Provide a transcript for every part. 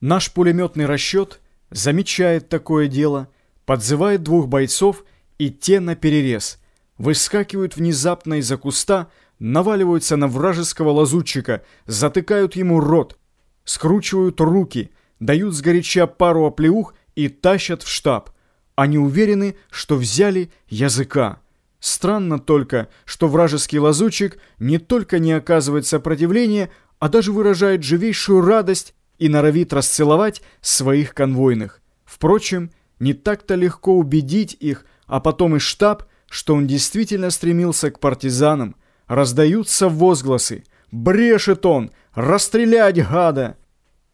Наш пулеметный расчет замечает такое дело, подзывает двух бойцов, и те на перерез. Выскакивают внезапно из-за куста, наваливаются на вражеского лазутчика, затыкают ему рот, скручивают руки, дают сгоряча пару оплеух и тащат в штаб. Они уверены, что взяли языка. Странно только, что вражеский лазутчик не только не оказывает сопротивления, а даже выражает живейшую радость и норовит расцеловать своих конвойных. Впрочем, не так-то легко убедить их, а потом и штаб, что он действительно стремился к партизанам. Раздаются возгласы «Брешет он! Расстрелять, гада!»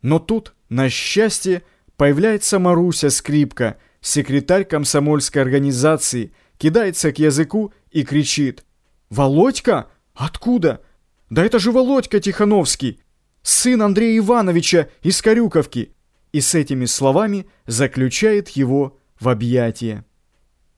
Но тут, на счастье, появляется Маруся Скрипка, секретарь комсомольской организации, кидается к языку и кричит «Володька? Откуда? Да это же Володька Тихановский! Сын Андрея Ивановича из Корюковки!» И с этими словами заключает его в объятия.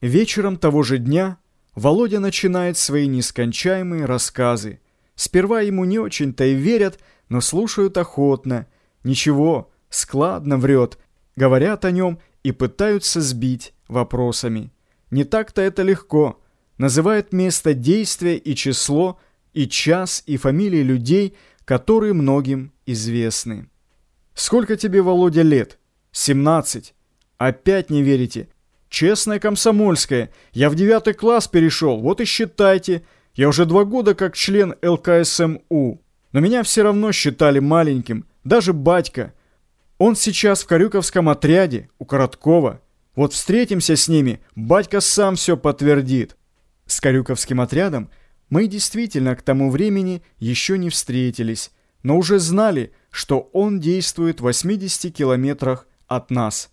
Вечером того же дня Володя начинает свои нескончаемые рассказы. Сперва ему не очень-то и верят, но слушают охотно. Ничего, складно врет, говорят о нем и пытаются сбить вопросами. Не так-то это легко. Называет место действия и число, и час, и фамилии людей – которые многим известны. «Сколько тебе, Володя, лет?» «Семнадцать». «Опять не верите?» «Честная комсомольская. Я в девятый класс перешел, вот и считайте. Я уже два года как член ЛКСМУ. Но меня все равно считали маленьким, даже батька. Он сейчас в Карюковском отряде, у Короткова. Вот встретимся с ними, батька сам все подтвердит». С Карюковским отрядом мы действительно к тому времени еще не встретились, но уже знали, что он действует в 80 километрах от нас.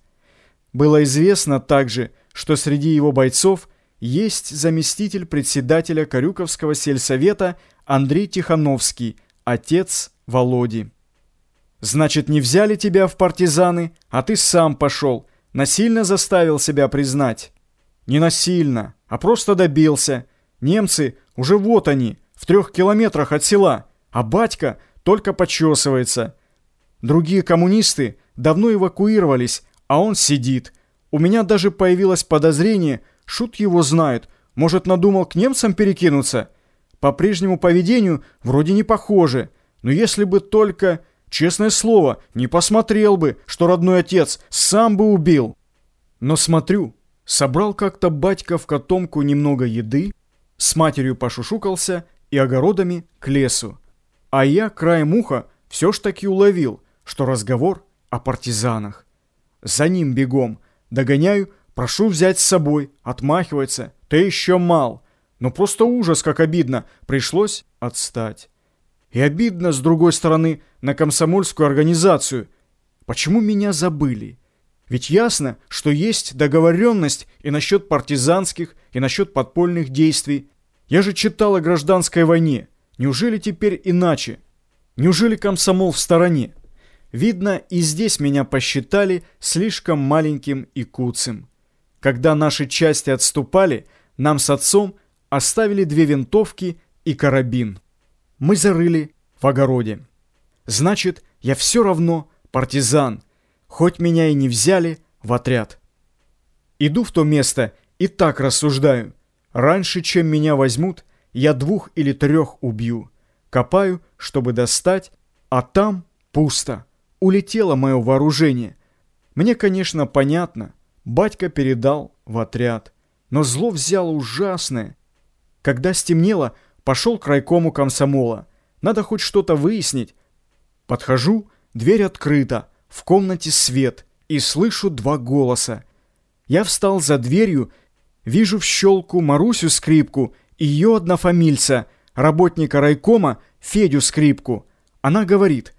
Было известно также, что среди его бойцов есть заместитель председателя Карюковского сельсовета Андрей Тихановский, отец Володи. «Значит, не взяли тебя в партизаны, а ты сам пошел, насильно заставил себя признать?» «Не насильно, а просто добился. Немцы уже вот они, в трех километрах от села, а батька только почесывается. Другие коммунисты давно эвакуировались, а он сидит. У меня даже появилось подозрение, шут его знает, может надумал к немцам перекинуться. По прежнему поведению вроде не похоже, но если бы только, честное слово, не посмотрел бы, что родной отец сам бы убил. Но смотрю, собрал как-то батька в котомку немного еды, с матерью пошушукался и огородами к лесу. А я краем уха все ж таки уловил, что разговор о партизанах. За ним бегом. Догоняю, прошу взять с собой. Отмахивается. Ты еще мал. Но просто ужас, как обидно. Пришлось отстать. И обидно, с другой стороны, на комсомольскую организацию. Почему меня забыли? Ведь ясно, что есть договоренность и насчет партизанских, и насчет подпольных действий. Я же читал о гражданской войне. Неужели теперь иначе? Неужели комсомол в стороне? Видно, и здесь меня посчитали слишком маленьким и куцым. Когда наши части отступали, нам с отцом оставили две винтовки и карабин. Мы зарыли в огороде. Значит, я все равно партизан, хоть меня и не взяли в отряд. Иду в то место и так рассуждаю. Раньше, чем меня возьмут, я двух или трех убью. Копаю, чтобы достать, а там пусто. Улетело мое вооружение. Мне, конечно, понятно. Батька передал в отряд. Но зло взяло ужасное. Когда стемнело, пошел к райкому комсомола. Надо хоть что-то выяснить. Подхожу, дверь открыта. В комнате свет, и слышу два голоса. Я встал за дверью, вижу в щелку Марусю Скрипку и ее однофамильца, работника райкома Федю Скрипку. Она говорит,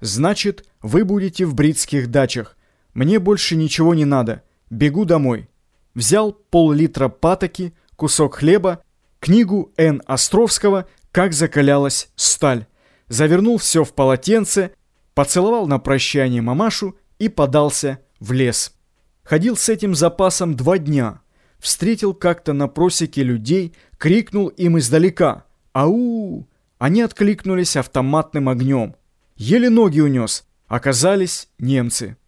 «Значит, вы будете в бритских дачах. Мне больше ничего не надо. Бегу домой». Взял пол-литра патоки, кусок хлеба, книгу Н. Островского «Как закалялась сталь». Завернул все в полотенце, поцеловал на прощание мамашу и подался в лес. Ходил с этим запасом два дня. Встретил как-то на просеке людей, крикнул им издалека «Ау!». Они откликнулись автоматным огнем. Еле ноги унес. Оказались немцы.